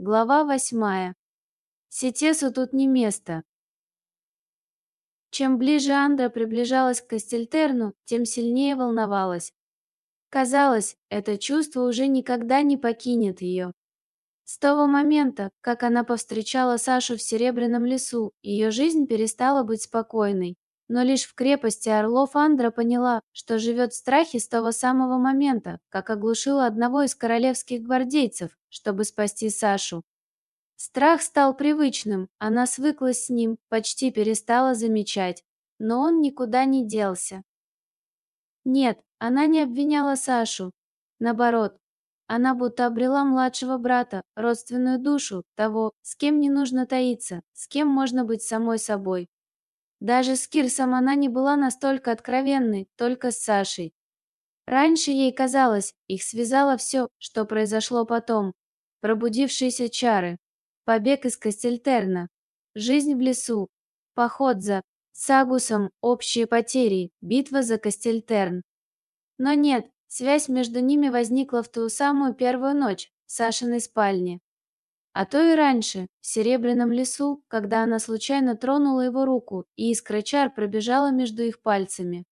Глава восьмая. Сетесу тут не место. Чем ближе Андра приближалась к Кастельтерну, тем сильнее волновалась. Казалось, это чувство уже никогда не покинет ее. С того момента, как она повстречала Сашу в Серебряном лесу, ее жизнь перестала быть спокойной. Но лишь в крепости Орлов Андра поняла, что живет в страхе с того самого момента, как оглушила одного из королевских гвардейцев, чтобы спасти Сашу. Страх стал привычным, она свыклась с ним, почти перестала замечать, но он никуда не делся. Нет, она не обвиняла Сашу. Наоборот, она будто обрела младшего брата, родственную душу, того, с кем не нужно таиться, с кем можно быть самой собой. Даже с Кирсом она не была настолько откровенной, только с Сашей. Раньше ей казалось, их связало все, что произошло потом. Пробудившиеся чары, побег из Кастельтерна, жизнь в лесу, поход за Сагусом, общие потери, битва за Кастельтерн. Но нет, связь между ними возникла в ту самую первую ночь в Сашиной спальне. А то и раньше, в Серебряном лесу, когда она случайно тронула его руку, и искра чар пробежала между их пальцами.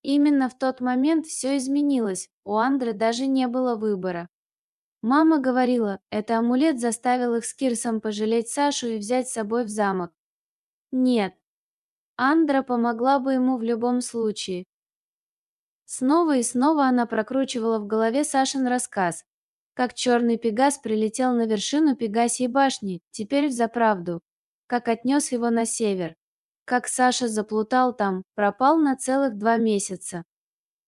Именно в тот момент все изменилось, у Андры даже не было выбора. Мама говорила, это амулет заставил их с Кирсом пожалеть Сашу и взять с собой в замок. Нет. Андра помогла бы ему в любом случае. Снова и снова она прокручивала в голове Сашин рассказ, как черный пегас прилетел на вершину Пегасьей башни, теперь взаправду. Как отнес его на север. Как Саша заплутал там, пропал на целых два месяца.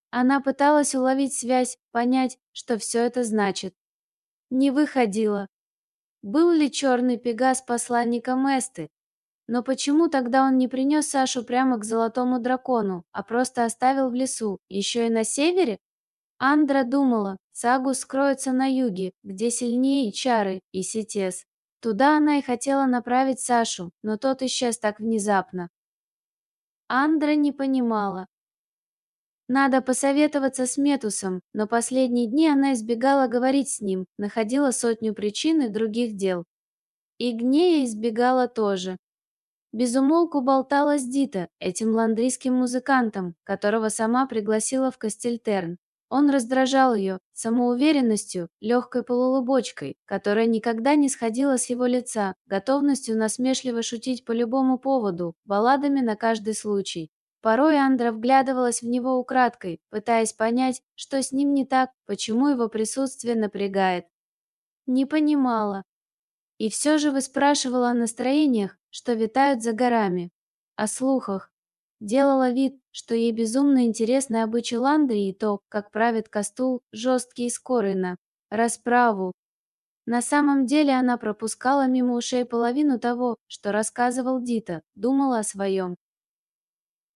Она пыталась уловить связь, понять, что все это значит. Не выходила. Был ли черный пегас посланником Эсты? Но почему тогда он не принес Сашу прямо к золотому дракону, а просто оставил в лесу, еще и на севере? Андра думала, Сагу скроется на юге, где сильнее чары и сетес. Туда она и хотела направить Сашу, но тот исчез так внезапно. Андра не понимала. Надо посоветоваться с Метусом, но последние дни она избегала говорить с ним, находила сотню причин и других дел. И Гнея избегала тоже. Безумолку болтала с Дита, этим ландрийским музыкантом, которого сама пригласила в Кастельтерн. Он раздражал ее самоуверенностью, легкой полулыбочкой, которая никогда не сходила с его лица, готовностью насмешливо шутить по любому поводу, балладами на каждый случай. Порой Андра вглядывалась в него украдкой, пытаясь понять, что с ним не так, почему его присутствие напрягает. Не понимала. И все же выспрашивала о настроениях, что витают за горами, о слухах, Делала вид, что ей безумно интересны обычаи Ландрии и то, как правит Кастул жесткий и скорый на расправу. На самом деле она пропускала мимо ушей половину того, что рассказывал Дита, думала о своем.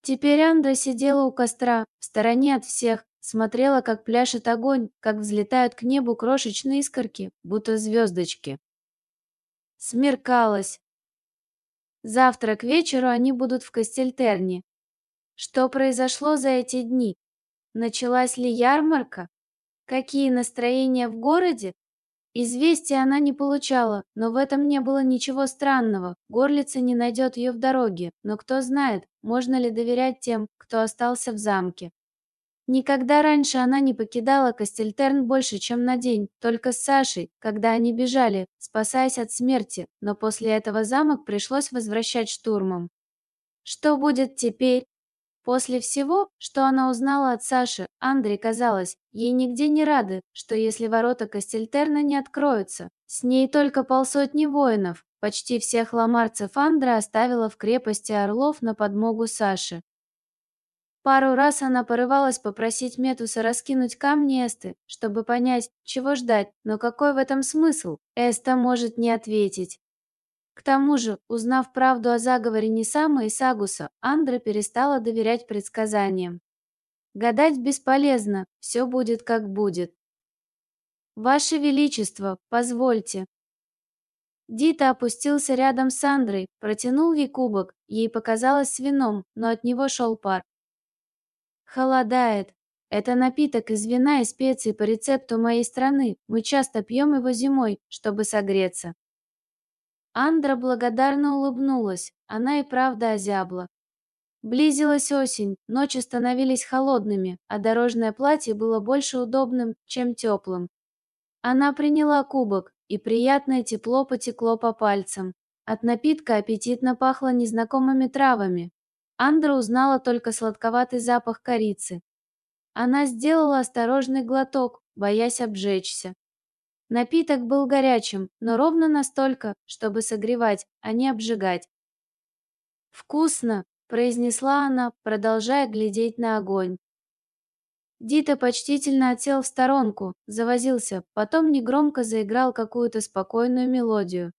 Теперь Андра сидела у костра, в стороне от всех, смотрела, как пляшет огонь, как взлетают к небу крошечные искорки, будто звездочки. Смеркалось. Завтра к вечеру они будут в Кастельтерне, что произошло за эти дни? Началась ли ярмарка? Какие настроения в городе? Известия она не получала, но в этом не было ничего странного. Горлица не найдет ее в дороге, но кто знает, можно ли доверять тем, кто остался в замке. Никогда раньше она не покидала Кастельтерн больше, чем на день, только с Сашей, когда они бежали, спасаясь от смерти, но после этого замок пришлось возвращать штурмом. Что будет теперь? После всего, что она узнала от Саши, Андре казалось, ей нигде не рады, что если ворота Кастельтерна не откроются, с ней только полсотни воинов, почти всех ламарцев Андра оставила в крепости Орлов на подмогу Саши. Пару раз она порывалась попросить Метуса раскинуть камни Эсты, чтобы понять, чего ждать, но какой в этом смысл? Эста может не ответить. К тому же, узнав правду о заговоре Нисама и Сагуса, Андра перестала доверять предсказаниям. Гадать бесполезно, все будет как будет. «Ваше Величество, позвольте». Дита опустился рядом с Андрой, протянул ей кубок, ей показалось с вином, но от него шел пар. «Холодает». Это напиток из вина и специй по рецепту моей страны. Мы часто пьем его зимой, чтобы согреться. Андра благодарно улыбнулась. Она и правда озябла. Близилась осень, ночи становились холодными, а дорожное платье было больше удобным, чем теплым. Она приняла кубок, и приятное тепло потекло по пальцам. От напитка аппетитно пахло незнакомыми травами. Андра узнала только сладковатый запах корицы. Она сделала осторожный глоток, боясь обжечься. Напиток был горячим, но ровно настолько, чтобы согревать, а не обжигать. «Вкусно!» – произнесла она, продолжая глядеть на огонь. Дита почтительно отсел в сторонку, завозился, потом негромко заиграл какую-то спокойную мелодию.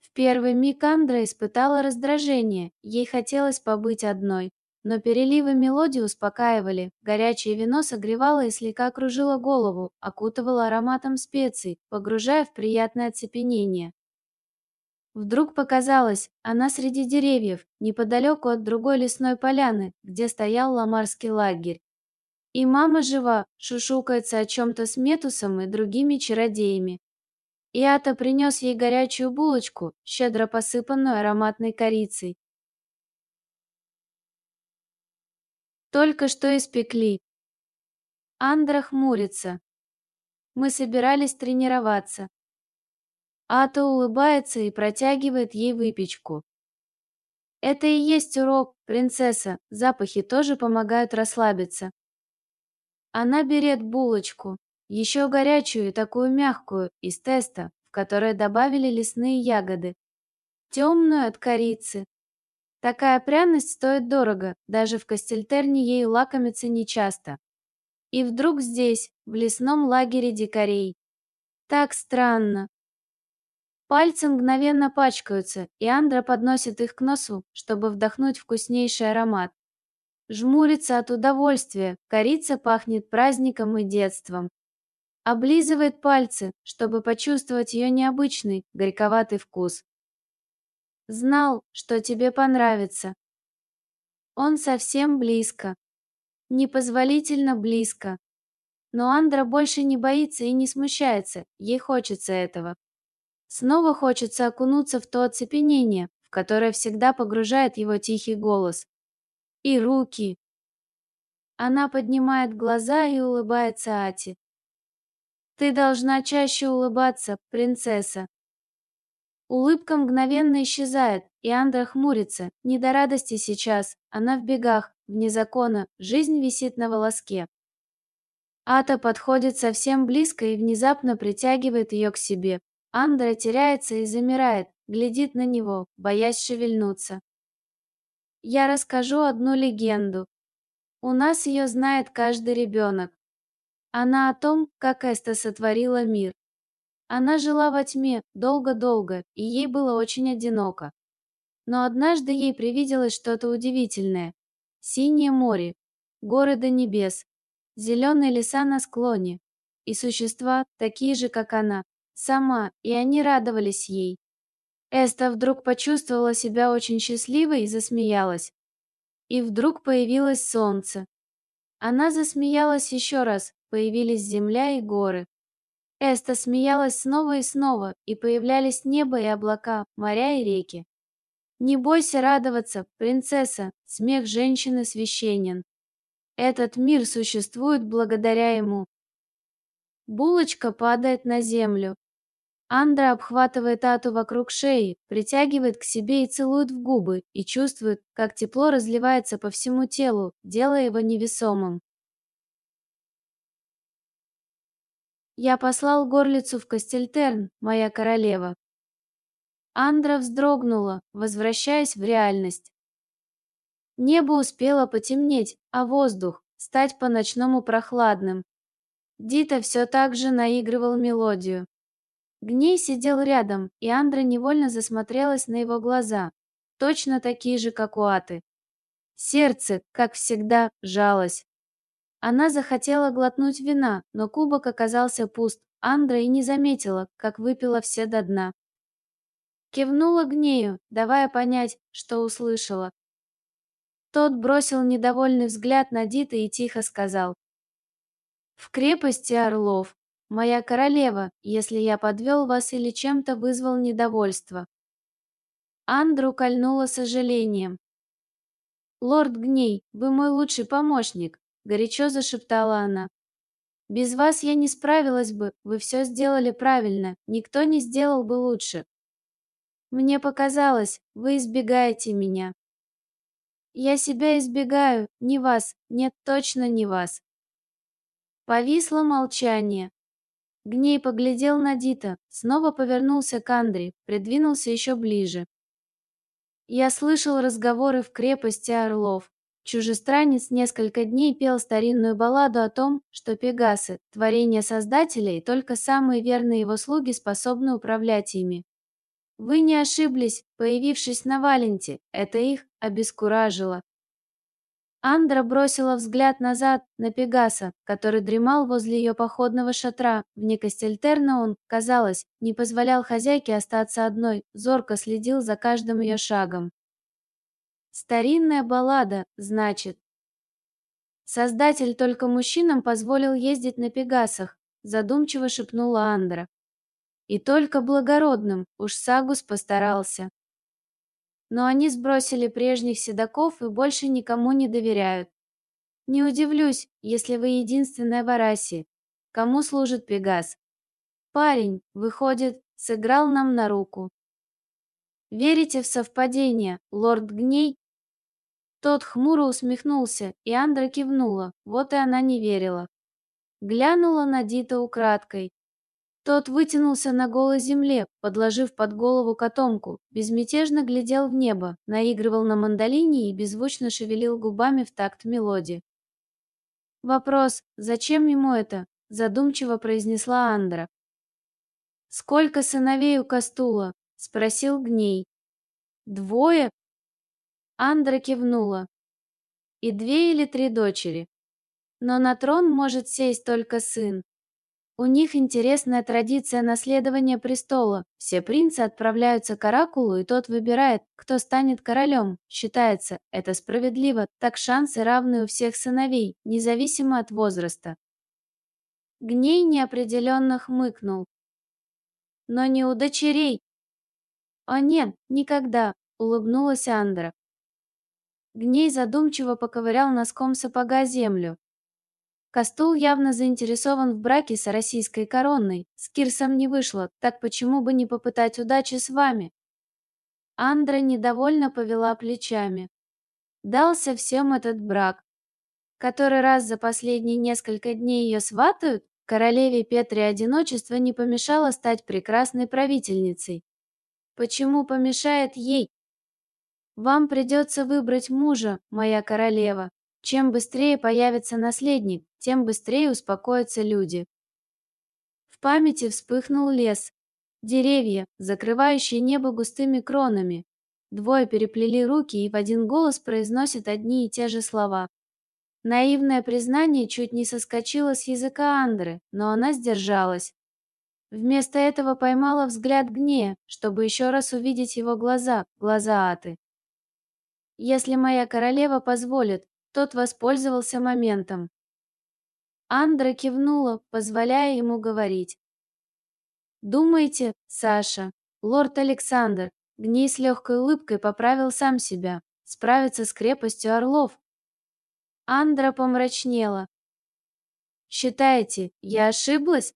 В первый миг Андра испытала раздражение, ей хотелось побыть одной. Но переливы мелодии успокаивали, горячее вино согревало и слегка кружило голову, окутывало ароматом специй, погружая в приятное оцепенение. Вдруг показалось, она среди деревьев, неподалеку от другой лесной поляны, где стоял ламарский лагерь. И мама жива, шушукается о чем-то с Метусом и другими чародеями. Иата принес ей горячую булочку, щедро посыпанную ароматной корицей. Только что испекли. Андра хмурится. Мы собирались тренироваться. Ата улыбается и протягивает ей выпечку. Это и есть урок, принцесса. Запахи тоже помогают расслабиться. Она берет булочку, еще горячую и такую мягкую, из теста, в которое добавили лесные ягоды. Темную от корицы, Такая пряность стоит дорого, даже в Кастельтерне ею лакомиться нечасто. И вдруг здесь, в лесном лагере дикарей. Так странно. Пальцы мгновенно пачкаются, и Андра подносит их к носу, чтобы вдохнуть вкуснейший аромат. Жмурится от удовольствия, корица пахнет праздником и детством. Облизывает пальцы, чтобы почувствовать ее необычный, горьковатый вкус. Знал, что тебе понравится. Он совсем близко. Непозволительно близко. Но Андра больше не боится и не смущается, ей хочется этого. Снова хочется окунуться в то оцепенение, в которое всегда погружает его тихий голос. И руки. Она поднимает глаза и улыбается Ати. Ты должна чаще улыбаться, принцесса. Улыбка мгновенно исчезает, и Андра хмурится. Не до радости сейчас, она в бегах, вне закона, жизнь висит на волоске. Ата подходит совсем близко и внезапно притягивает ее к себе. Андра теряется и замирает, глядит на него, боясь шевельнуться. Я расскажу одну легенду. У нас ее знает каждый ребенок. Она о том, как Эста сотворила мир. Она жила во тьме долго-долго, и ей было очень одиноко. Но однажды ей привиделось что-то удивительное. Синее море, горы до небес, зеленые леса на склоне, и существа, такие же, как она, сама, и они радовались ей. Эста вдруг почувствовала себя очень счастливой и засмеялась. И вдруг появилось солнце. Она засмеялась еще раз, появились земля и горы. Эста смеялась снова и снова, и появлялись небо и облака, моря и реки. Не бойся радоваться, принцесса, смех женщины священен. Этот мир существует благодаря ему. Булочка падает на землю. Андра обхватывает Ату вокруг шеи, притягивает к себе и целует в губы, и чувствует, как тепло разливается по всему телу, делая его невесомым. Я послал горлицу в Кастельтерн, моя королева. Андра вздрогнула, возвращаясь в реальность. Небо успело потемнеть, а воздух стать по-ночному прохладным. Дита все так же наигрывал мелодию. Гней сидел рядом, и Андра невольно засмотрелась на его глаза, точно такие же, как у Аты. Сердце, как всегда, жалось. Она захотела глотнуть вина, но кубок оказался пуст. Андра и не заметила, как выпила все до дна. Кивнула Гнею, давая понять, что услышала. Тот бросил недовольный взгляд на Дита и тихо сказал. В крепости Орлов, моя королева, если я подвел вас или чем-то вызвал недовольство. Андру кольнуло сожалением. «Лорд Гней, вы мой лучший помощник», — горячо зашептала она. «Без вас я не справилась бы, вы все сделали правильно, никто не сделал бы лучше. Мне показалось, вы избегаете меня». «Я себя избегаю, не вас, нет, точно не вас». Повисло молчание. Гней поглядел на Дита, снова повернулся к Андре, придвинулся еще ближе. Я слышал разговоры в крепости Орлов. Чужестранец несколько дней пел старинную балладу о том, что пегасы – творение Создателя, и только самые верные его слуги способны управлять ими. Вы не ошиблись, появившись на Валенте, это их обескуражило. Андра бросила взгляд назад на Пегаса, который дремал возле ее походного шатра. Вне Кастельтерна он, казалось, не позволял хозяйке остаться одной, зорко следил за каждым ее шагом. Старинная баллада, значит. Создатель только мужчинам позволил ездить на Пегасах, задумчиво шепнула Андра. И только благородным, уж Сагус постарался но они сбросили прежних седаков и больше никому не доверяют. Не удивлюсь, если вы единственная в Арасе. Кому служит Пегас? Парень, выходит, сыграл нам на руку. Верите в совпадение, лорд Гней? Тот хмуро усмехнулся, и Андра кивнула, вот и она не верила. Глянула на Дита украдкой, тот вытянулся на голой земле, подложив под голову котомку, безмятежно глядел в небо, наигрывал на мандолине и беззвучно шевелил губами в такт мелодии. «Вопрос, зачем ему это?» – задумчиво произнесла Андра. «Сколько сыновей у Кастула?» – спросил Гней. «Двое?» Андра кивнула. «И две или три дочери. Но на трон может сесть только сын, у них интересная традиция наследования престола. Все принцы отправляются к оракулу, и тот выбирает, кто станет королем. Считается, это справедливо, так шансы равны у всех сыновей, независимо от возраста. Гней неопределенно хмыкнул. Но не у дочерей. О нет, никогда, улыбнулась Андра. Гней задумчиво поковырял носком сапога землю. Кастул явно заинтересован в браке с российской короной. С Кирсом не вышло, так почему бы не попытать удачи с вами? Андра недовольно повела плечами. Дался всем этот брак. Который раз за последние несколько дней ее сватают, королеве Петре одиночество не помешало стать прекрасной правительницей. Почему помешает ей? Вам придется выбрать мужа, моя королева. Чем быстрее появится наследник, тем быстрее успокоятся люди. В памяти вспыхнул лес. Деревья, закрывающие небо густыми кронами. Двое переплели руки и в один голос произносят одни и те же слова. Наивное признание чуть не соскочило с языка Андры, но она сдержалась. Вместо этого поймала взгляд Гнея, чтобы еще раз увидеть его глаза, глаза Аты. «Если моя королева позволит, тот воспользовался моментом. Андра кивнула, позволяя ему говорить. «Думаете, Саша, лорд Александр, Гней с легкой улыбкой поправил сам себя, справиться с крепостью орлов?» Андра помрачнела. «Считаете, я ошиблась?»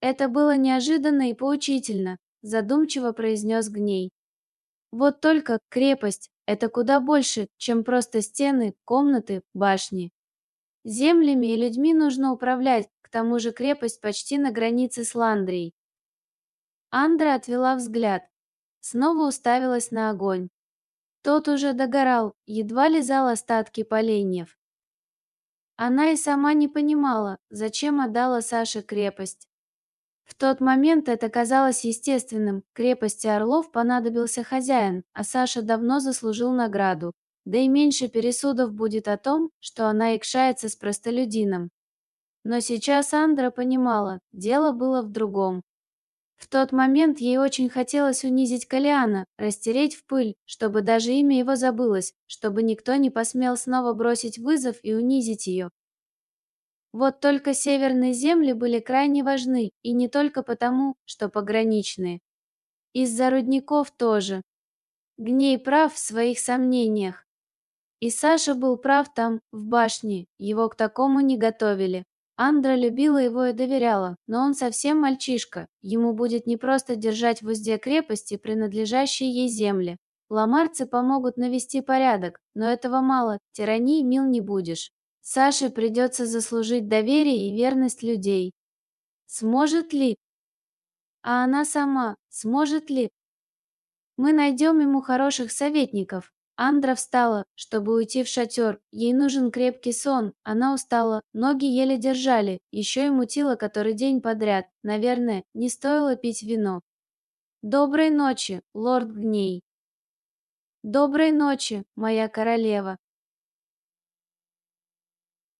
Это было неожиданно и поучительно, задумчиво произнес Гней. Вот только крепость – это куда больше, чем просто стены, комнаты, башни. Землями и людьми нужно управлять, к тому же крепость почти на границе с Ландрией. Андра отвела взгляд, снова уставилась на огонь. Тот уже догорал, едва лизал остатки поленьев. Она и сама не понимала, зачем отдала Саше крепость. В тот момент это казалось естественным. Крепости Орлов понадобился хозяин, а Саша давно заслужил награду. Да и меньше пересудов будет о том, что она икшается с простолюдином. Но сейчас Андра понимала, дело было в другом. В тот момент ей очень хотелось унизить Калиана, растереть в пыль, чтобы даже имя его забылось, чтобы никто не посмел снова бросить вызов и унизить ее. Вот только северные земли были крайне важны, и не только потому, что пограничные. Из-за рудников тоже. Гней прав в своих сомнениях. И Саша был прав там, в башне, его к такому не готовили. Андра любила его и доверяла, но он совсем мальчишка, ему будет непросто держать в узде крепости, принадлежащие ей земли. Ламарцы помогут навести порядок, но этого мало, тирании мил не будешь. Саше придется заслужить доверие и верность людей. Сможет ли? А она сама сможет ли? Мы найдем ему хороших советников. Андра встала, чтобы уйти в шатер. Ей нужен крепкий сон. Она устала, ноги еле держали, еще и мутила который день подряд. Наверное, не стоило пить вино. Доброй ночи, лорд Гней. Доброй ночи, моя королева.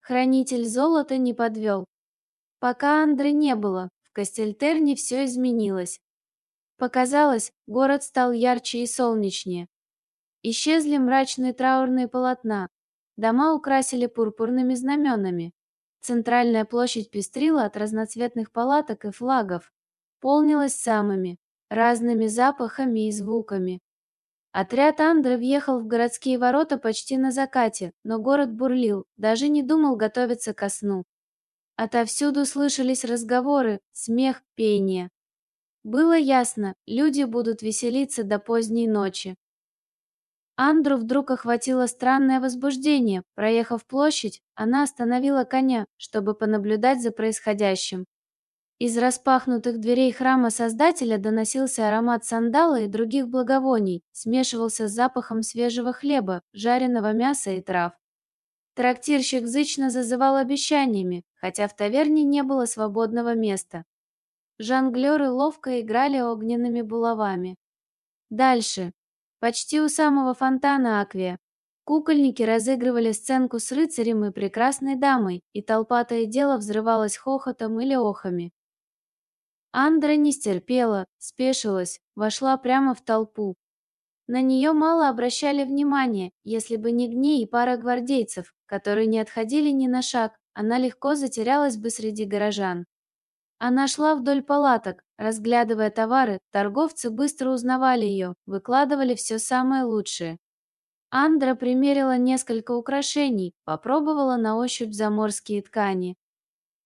Хранитель золота не подвел. Пока Андры не было, в Кастельтерне все изменилось. Показалось, город стал ярче и солнечнее. Исчезли мрачные траурные полотна, дома украсили пурпурными знаменами. Центральная площадь пестрила от разноцветных палаток и флагов, полнилась самыми разными запахами и звуками. Отряд Андры въехал в городские ворота почти на закате, но город бурлил, даже не думал готовиться ко сну. Отовсюду слышались разговоры, смех, пение. Было ясно, люди будут веселиться до поздней ночи. Андру вдруг охватило странное возбуждение. Проехав площадь, она остановила коня, чтобы понаблюдать за происходящим. Из распахнутых дверей храма Создателя доносился аромат сандала и других благовоний, смешивался с запахом свежего хлеба, жареного мяса и трав. Трактирщик зычно зазывал обещаниями, хотя в таверне не было свободного места. Жонглеры ловко играли огненными булавами. Дальше, почти у самого фонтана Аквия, кукольники разыгрывали сценку с рыцарем и прекрасной дамой, и толпа дело взрывалась хохотом или охами. Андра не стерпела, спешилась, вошла прямо в толпу. На нее мало обращали внимания, если бы не гней и пара гвардейцев, которые не отходили ни на шаг, она легко затерялась бы среди горожан. Она шла вдоль палаток, разглядывая товары, торговцы быстро узнавали ее, выкладывали все самое лучшее. Андра примерила несколько украшений, попробовала на ощупь заморские ткани.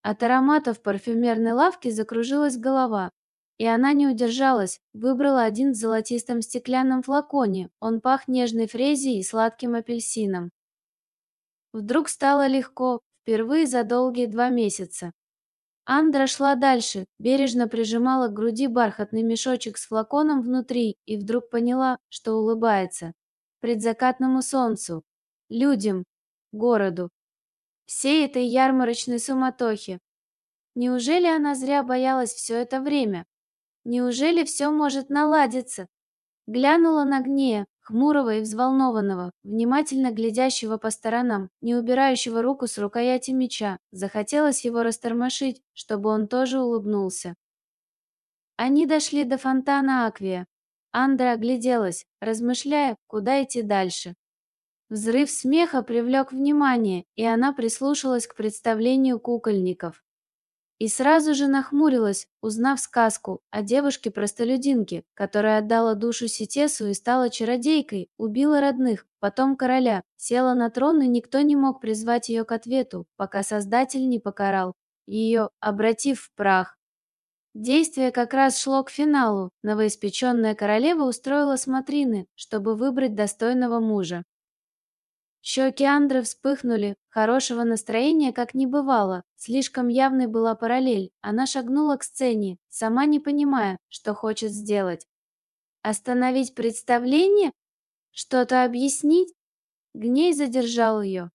От ароматов парфюмерной лавки закружилась голова, и она не удержалась, выбрала один в золотистом стеклянном флаконе, он пах нежной фрезией и сладким апельсином. Вдруг стало легко, впервые за долгие два месяца. Андра шла дальше, бережно прижимала к груди бархатный мешочек с флаконом внутри и вдруг поняла, что улыбается. Предзакатному солнцу, людям, городу всей этой ярмарочной суматохи. Неужели она зря боялась все это время? Неужели все может наладиться? Глянула на Гнея, хмурого и взволнованного, внимательно глядящего по сторонам, не убирающего руку с рукояти меча. Захотелось его растормошить, чтобы он тоже улыбнулся. Они дошли до фонтана Аквия. Андра огляделась, размышляя, куда идти дальше. Взрыв смеха привлек внимание, и она прислушалась к представлению кукольников. И сразу же нахмурилась, узнав сказку о девушке-простолюдинке, которая отдала душу Ситесу и стала чародейкой, убила родных, потом короля, села на трон, и никто не мог призвать ее к ответу, пока Создатель не покарал ее, обратив в прах. Действие как раз шло к финалу. Новоиспеченная королева устроила смотрины, чтобы выбрать достойного мужа. Щеки Андры вспыхнули, хорошего настроения как не бывало, слишком явной была параллель. Она шагнула к сцене, сама не понимая, что хочет сделать. Остановить представление? Что-то объяснить? Гней задержал ее.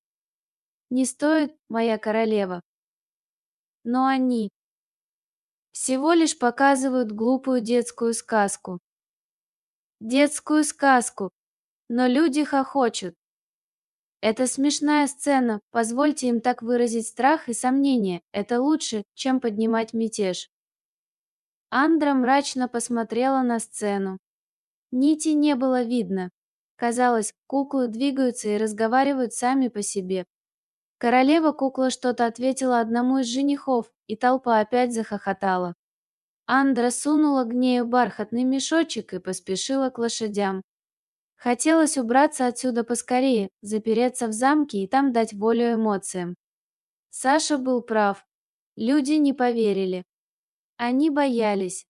Не стоит, моя королева. Но они всего лишь показывают глупую детскую сказку. Детскую сказку, но люди хохочут. Это смешная сцена, позвольте им так выразить страх и сомнение. Это лучше, чем поднимать мятеж. Андра мрачно посмотрела на сцену. Нити не было видно. Казалось, куклы двигаются и разговаривают сами по себе. Королева-кукла что-то ответила одному из женихов, и толпа опять захохотала. Андра сунула гнею бархатный мешочек и поспешила к лошадям. Хотелось убраться отсюда поскорее, запереться в замке и там дать волю эмоциям. Саша был прав. Люди не поверили. Они боялись.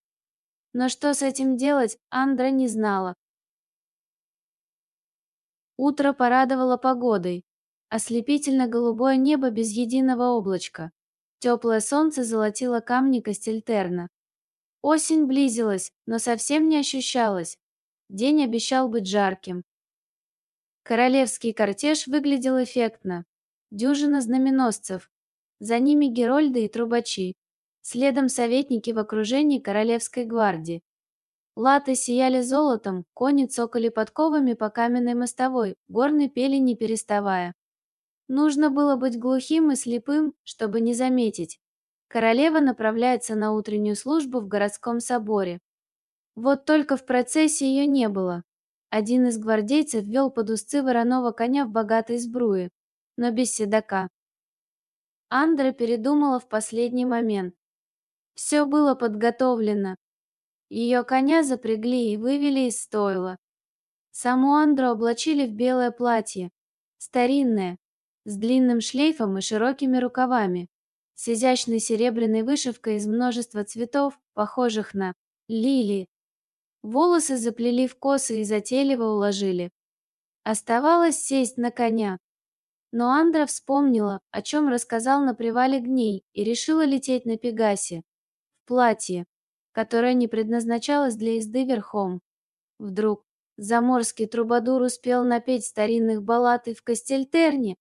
Но что с этим делать, Андра не знала. Утро порадовало погодой. Ослепительно-голубое небо без единого облачка. Теплое солнце золотило камни Кастельтерна. Осень близилась, но совсем не ощущалась. День обещал быть жарким. Королевский кортеж выглядел эффектно. Дюжина знаменосцев. За ними герольды и трубачи. Следом советники в окружении Королевской гвардии. Латы сияли золотом, кони цокали подковами по каменной мостовой, горны пели не переставая. Нужно было быть глухим и слепым, чтобы не заметить. Королева направляется на утреннюю службу в городском соборе. Вот только в процессе ее не было. Один из гвардейцев вел под узцы вороного коня в богатой сбруе, но без седока. Андра передумала в последний момент. Все было подготовлено. Ее коня запрягли и вывели из стойла. Саму Андру облачили в белое платье, старинное, с длинным шлейфом и широкими рукавами, с изящной серебряной вышивкой из множества цветов, похожих на лилии. Волосы заплели в косы и затейливо уложили. Оставалось сесть на коня. Но Андра вспомнила, о чем рассказал на привале Гней, и решила лететь на Пегасе. В платье, которое не предназначалось для езды верхом. Вдруг заморский трубадур успел напеть старинных баллад и в Кастельтерне,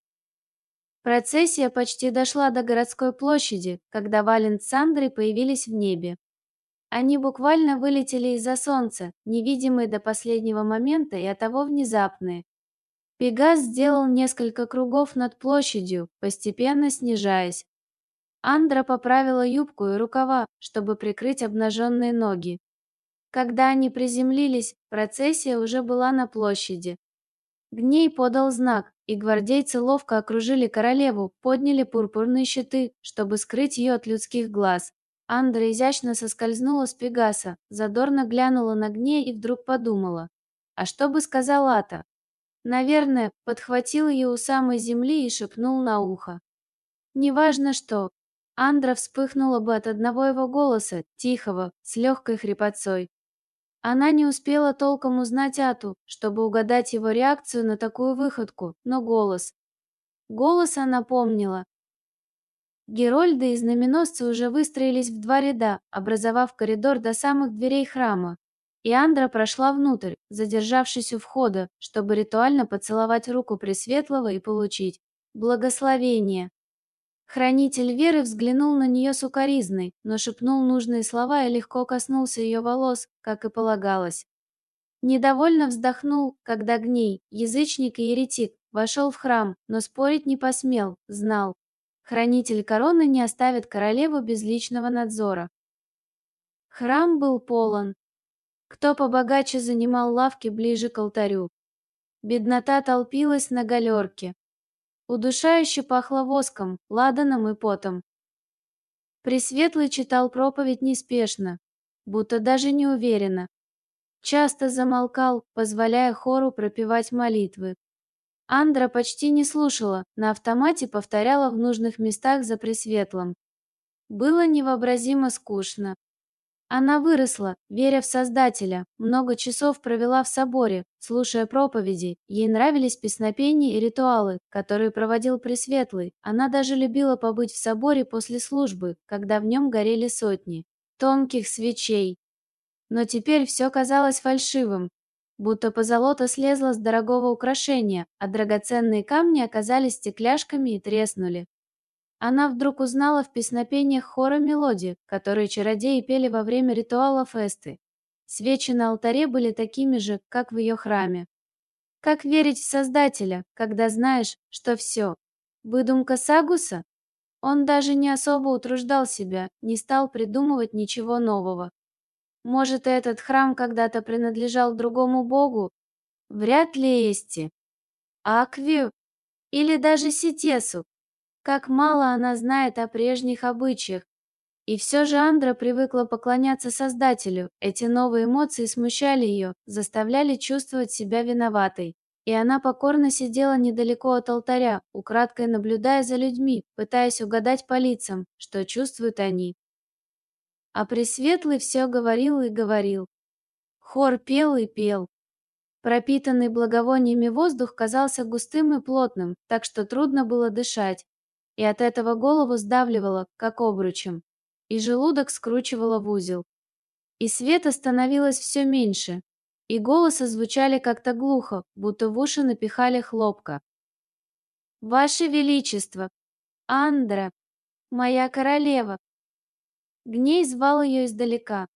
Процессия почти дошла до городской площади, когда Валент с Андрой появились в небе. Они буквально вылетели из-за солнца, невидимые до последнего момента и оттого внезапные. Пегас сделал несколько кругов над площадью, постепенно снижаясь. Андра поправила юбку и рукава, чтобы прикрыть обнаженные ноги. Когда они приземлились, процессия уже была на площади. Гней подал знак, и гвардейцы ловко окружили королеву, подняли пурпурные щиты, чтобы скрыть ее от людских глаз. Андра изящно соскользнула с Пегаса, задорно глянула на Гней и вдруг подумала. А что бы сказал Ата? Наверное, подхватил ее у самой земли и шепнул на ухо. Неважно что. Андра вспыхнула бы от одного его голоса, тихого, с легкой хрипотцой. Она не успела толком узнать Ату, чтобы угадать его реакцию на такую выходку, но голос. Голос она помнила. Герольды и знаменосцы уже выстроились в два ряда, образовав коридор до самых дверей храма. И Андра прошла внутрь, задержавшись у входа, чтобы ритуально поцеловать руку Пресветлого и получить благословение. Хранитель веры взглянул на нее сукоризной, но шепнул нужные слова и легко коснулся ее волос, как и полагалось. Недовольно вздохнул, когда Гней, язычник и еретик, вошел в храм, но спорить не посмел, знал. Хранитель короны не оставит королеву без личного надзора. Храм был полон. Кто побогаче занимал лавки ближе к алтарю. Беднота толпилась на галерке. Удушающе пахло воском, ладаном и потом. Пресветлый читал проповедь неспешно, будто даже не уверенно. Часто замолкал, позволяя хору пропевать молитвы. Андра почти не слушала, на автомате повторяла в нужных местах за Пресветлым. Было невообразимо скучно. Она выросла, веря в Создателя, много часов провела в соборе, слушая проповеди. Ей нравились песнопения и ритуалы, которые проводил Пресветлый. Она даже любила побыть в соборе после службы, когда в нем горели сотни тонких свечей. Но теперь все казалось фальшивым, будто позолота слезла с дорогого украшения, а драгоценные камни оказались стекляшками и треснули. Она вдруг узнала в песнопениях хора мелодии, которые чародеи пели во время ритуала фесты. Свечи на алтаре были такими же, как в ее храме. Как верить в Создателя, когда знаешь, что все? Выдумка Сагуса? Он даже не особо утруждал себя, не стал придумывать ничего нового. Может, этот храм когда-то принадлежал другому богу? Вряд ли Эсти. Аквию? Или даже Ситесу, Как мало она знает о прежних обычаях. И все же Андра привыкла поклоняться Создателю. Эти новые эмоции смущали ее, заставляли чувствовать себя виноватой. И она покорно сидела недалеко от алтаря, украдкой наблюдая за людьми, пытаясь угадать по лицам, что чувствуют они. А Пресветлый все говорил и говорил. Хор пел и пел. Пропитанный благовониями воздух казался густым и плотным, так что трудно было дышать, и от этого голову сдавливало, как обручем, и желудок скручивало в узел. И света становилось все меньше, и голосы звучали как-то глухо, будто в уши напихали хлопка. «Ваше Величество! Андра! Моя королева!» Гней звал ее издалека.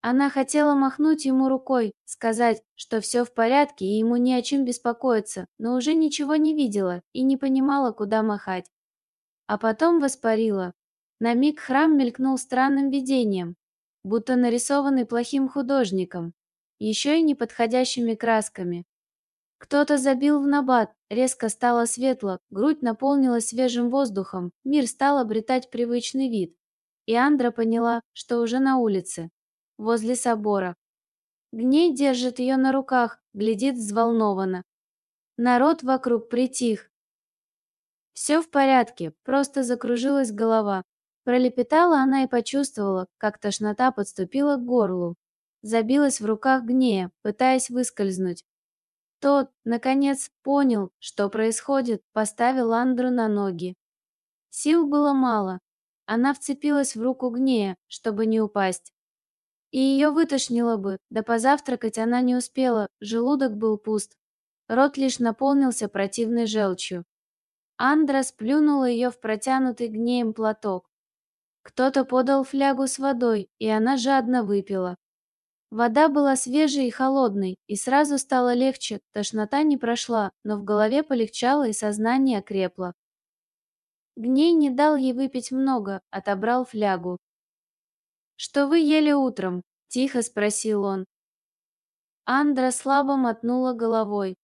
Она хотела махнуть ему рукой, сказать, что все в порядке и ему не о чем беспокоиться, но уже ничего не видела и не понимала, куда махать. А потом воспарила. На миг храм мелькнул странным видением, будто нарисованный плохим художником, еще и неподходящими красками. Кто-то забил в набат, резко стало светло, грудь наполнилась свежим воздухом, мир стал обретать привычный вид. И Андра поняла, что уже на улице возле собора. Гней держит ее на руках, глядит взволнованно. Народ вокруг притих. Все в порядке, просто закружилась голова. Пролепетала она и почувствовала, как тошнота подступила к горлу. Забилась в руках гнея, пытаясь выскользнуть. Тот, наконец, понял, что происходит, поставил Андру на ноги. Сил было мало. Она вцепилась в руку гнея, чтобы не упасть. И ее вытошнило бы, да позавтракать она не успела, желудок был пуст. Рот лишь наполнился противной желчью. Андра сплюнула ее в протянутый гнеем платок. Кто-то подал флягу с водой, и она жадно выпила. Вода была свежей и холодной, и сразу стало легче, тошнота не прошла, но в голове полегчало и сознание окрепло. Гней не дал ей выпить много, отобрал флягу. «Что вы ели утром?» – тихо спросил он. Андра слабо мотнула головой.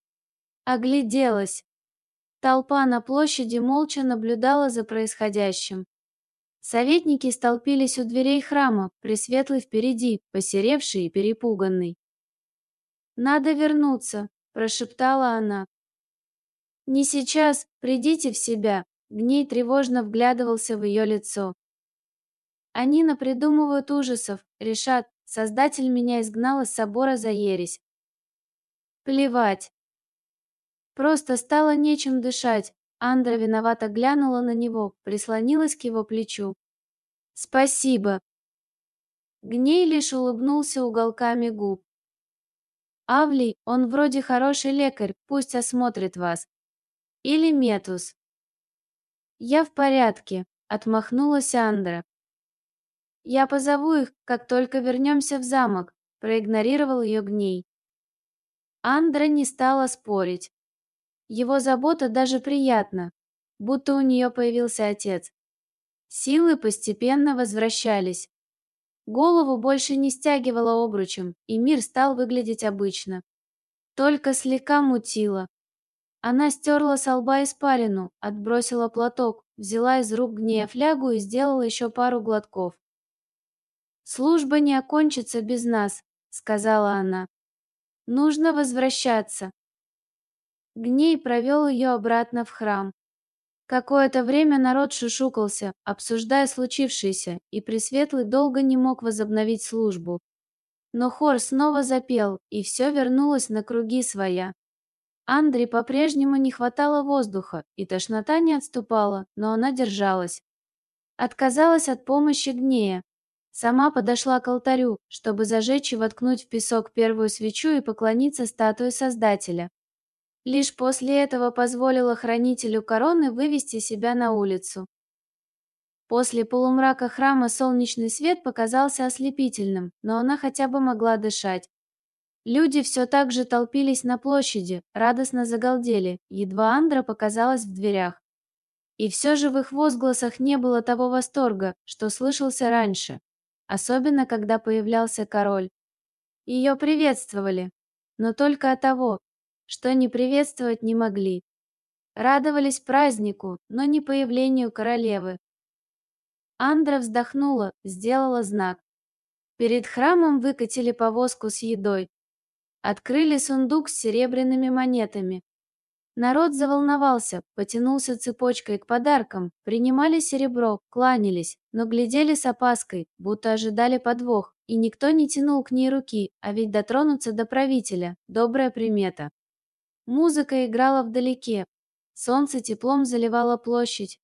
Огляделась. Толпа на площади молча наблюдала за происходящим. Советники столпились у дверей храма, пресветлый впереди, посеревший и перепуганный. «Надо вернуться», – прошептала она. «Не сейчас, придите в себя», – Гней тревожно вглядывался в ее лицо. Они напридумывают ужасов, решат, Создатель меня изгнал из собора за ересь. Плевать. Просто стало нечем дышать. Андра виновато глянула на него, прислонилась к его плечу. «Спасибо». Гней лишь улыбнулся уголками губ. «Авлий, он вроде хороший лекарь, пусть осмотрит вас. Или Метус». «Я в порядке», — отмахнулась Андра. Я позову их, как только вернемся в замок, проигнорировал ее гней. Андра не стала спорить. Его забота даже приятна, будто у нее появился отец. Силы постепенно возвращались. Голову больше не стягивало обручем, и мир стал выглядеть обычно. Только слегка мутило. Она стерла с лба испарину, отбросила платок, взяла из рук гнея флягу и сделала еще пару глотков. «Служба не окончится без нас», — сказала она. «Нужно возвращаться». Гней провел ее обратно в храм. Какое-то время народ шушукался, обсуждая случившееся, и Пресветлый долго не мог возобновить службу. Но хор снова запел, и все вернулось на круги своя. Андре по-прежнему не хватало воздуха, и тошнота не отступала, но она держалась. Отказалась от помощи Гнея, Сама подошла к алтарю, чтобы зажечь и воткнуть в песок первую свечу и поклониться статуе Создателя. Лишь после этого позволила хранителю короны вывести себя на улицу. После полумрака храма солнечный свет показался ослепительным, но она хотя бы могла дышать. Люди все так же толпились на площади, радостно загалдели, едва Андра показалась в дверях. И все же в их возгласах не было того восторга, что слышался раньше особенно когда появлялся король. Ее приветствовали, но только от того, что не приветствовать не могли. радовались празднику, но не появлению королевы. Андра вздохнула, сделала знак. Перед храмом выкатили повозку с едой. Открыли сундук с серебряными монетами. Народ заволновался, потянулся цепочкой к подаркам, принимали серебро, кланялись, но глядели с опаской, будто ожидали подвох, и никто не тянул к ней руки, а ведь дотронуться до правителя – добрая примета. Музыка играла вдалеке, солнце теплом заливало площадь.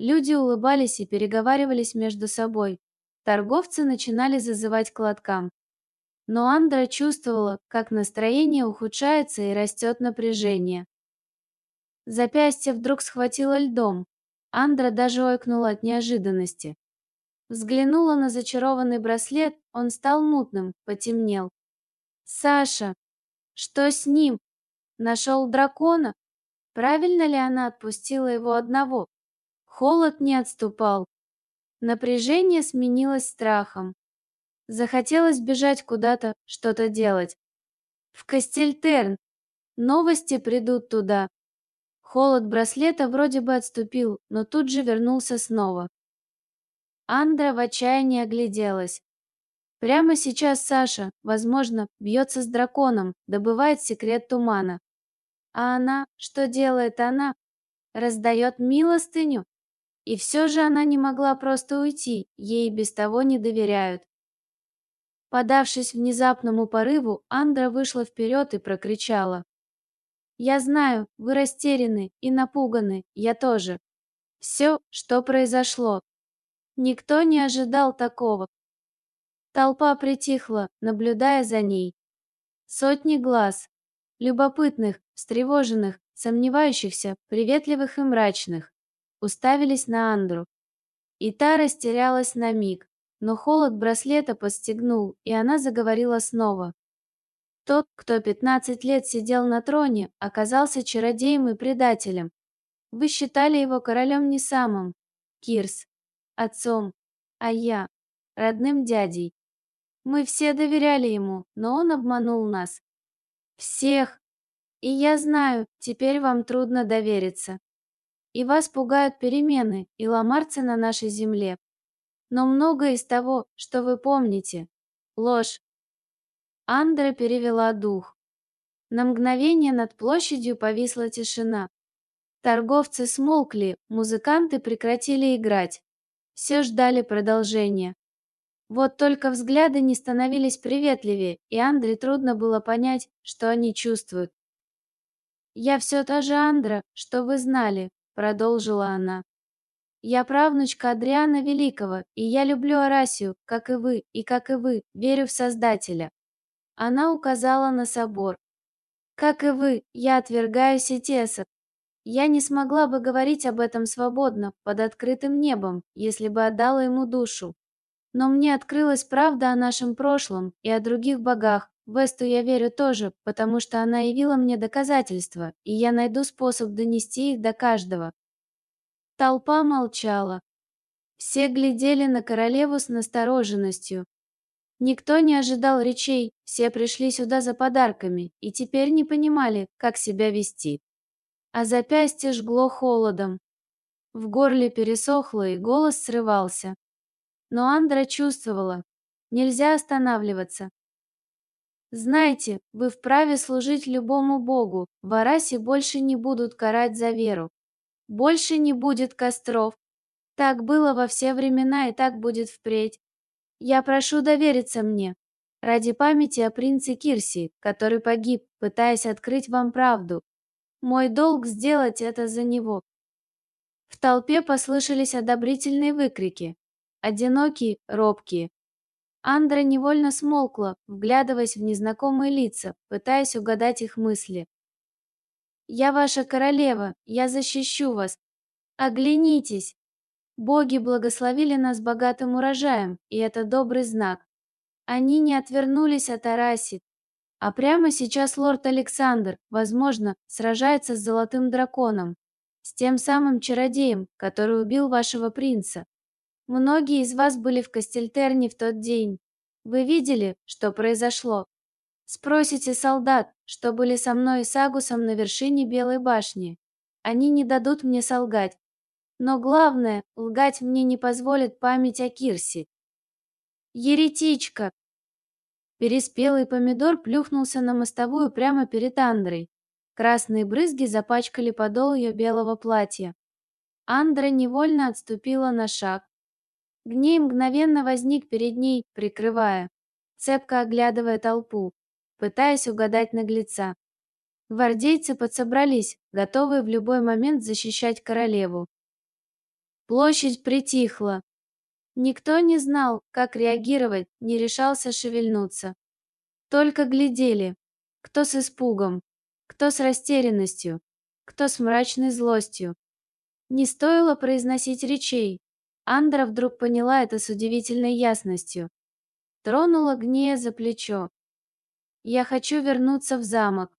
Люди улыбались и переговаривались между собой. Торговцы начинали зазывать к лоткам. Но Андра чувствовала, как настроение ухудшается и растет напряжение. Запястье вдруг схватило льдом. Андра даже ойкнула от неожиданности. Взглянула на зачарованный браслет, он стал мутным, потемнел. Саша! Что с ним? Нашел дракона? Правильно ли она отпустила его одного? Холод не отступал. Напряжение сменилось страхом. Захотелось бежать куда-то, что-то делать. В Кастельтерн. Новости придут туда. Холод браслета вроде бы отступил, но тут же вернулся снова. Андра в отчаянии огляделась. Прямо сейчас Саша, возможно, бьется с драконом, добывает секрет тумана. А она, что делает она? Раздает милостыню? И все же она не могла просто уйти, ей без того не доверяют. Подавшись внезапному порыву, Андра вышла вперед и прокричала. Я знаю, вы растеряны и напуганы, я тоже. Все, что произошло. Никто не ожидал такого. Толпа притихла, наблюдая за ней. Сотни глаз, любопытных, встревоженных, сомневающихся, приветливых и мрачных, уставились на Андру. И та растерялась на миг, но холод браслета подстегнул, и она заговорила снова. Тот, кто 15 лет сидел на троне, оказался чародеем и предателем. Вы считали его королем не самым, Кирс, отцом, а я, родным дядей. Мы все доверяли ему, но он обманул нас. Всех. И я знаю, теперь вам трудно довериться. И вас пугают перемены и ломарцы на нашей земле. Но многое из того, что вы помните, ложь, Андра перевела дух. На мгновение над площадью повисла тишина. Торговцы смолкли, музыканты прекратили играть. Все ждали продолжения. Вот только взгляды не становились приветливее, и Андре трудно было понять, что они чувствуют. «Я все та же Андра, что вы знали», — продолжила она. «Я правнучка Адриана Великого, и я люблю Арасию, как и вы, и как и вы, верю в Создателя. Она указала на собор. Как и вы, я отвергаю сетесок. Я не смогла бы говорить об этом свободно, под открытым небом, если бы отдала ему душу. Но мне открылась правда о нашем прошлом и о других богах. В Эсту я верю тоже, потому что она явила мне доказательства, и я найду способ донести их до каждого. Толпа молчала. Все глядели на королеву с настороженностью, Никто не ожидал речей, все пришли сюда за подарками и теперь не понимали, как себя вести. А запястье жгло холодом. В горле пересохло и голос срывался. Но Андра чувствовала, нельзя останавливаться. Знайте, вы вправе служить любому богу, в Арасе больше не будут карать за веру. Больше не будет костров. Так было во все времена и так будет впредь. Я прошу довериться мне, ради памяти о принце Кирси, который погиб, пытаясь открыть вам правду. Мой долг сделать это за него. В толпе послышались одобрительные выкрики, одинокие, робкие. Андра невольно смолкла, вглядываясь в незнакомые лица, пытаясь угадать их мысли. «Я ваша королева, я защищу вас. Оглянитесь!» Боги благословили нас богатым урожаем, и это добрый знак. Они не отвернулись от Араси, а прямо сейчас лорд Александр, возможно, сражается с золотым драконом, с тем самым чародеем, который убил вашего принца. Многие из вас были в Кастельтерне в тот день. Вы видели, что произошло? Спросите солдат, что были со мной и Сагусом на вершине Белой башни. Они не дадут мне солгать. Но главное, лгать мне не позволит память о Кирсе. Еретичка! Переспелый помидор плюхнулся на мостовую прямо перед Андрой. Красные брызги запачкали подол ее белого платья. Андра невольно отступила на шаг. Гней мгновенно возник перед ней, прикрывая, цепко оглядывая толпу, пытаясь угадать наглеца. Гвардейцы подсобрались, готовые в любой момент защищать королеву. Площадь притихла. Никто не знал, как реагировать, не решался шевельнуться. Только глядели, кто с испугом, кто с растерянностью, кто с мрачной злостью. Не стоило произносить речей. Андра вдруг поняла это с удивительной ясностью. Тронула Гнея за плечо. «Я хочу вернуться в замок».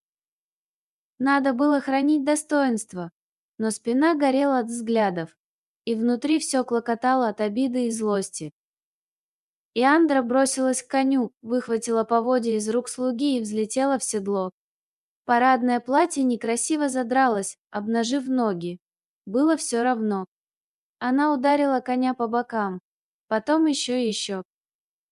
Надо было хранить достоинство, но спина горела от взглядов и внутри все клокотало от обиды и злости. И Андра бросилась к коню, выхватила поводья из рук слуги и взлетела в седло. Парадное платье некрасиво задралось, обнажив ноги. Было все равно. Она ударила коня по бокам, потом еще и еще.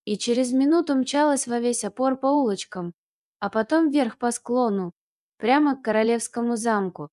И через минуту мчалась во весь опор по улочкам, а потом вверх по склону, прямо к королевскому замку.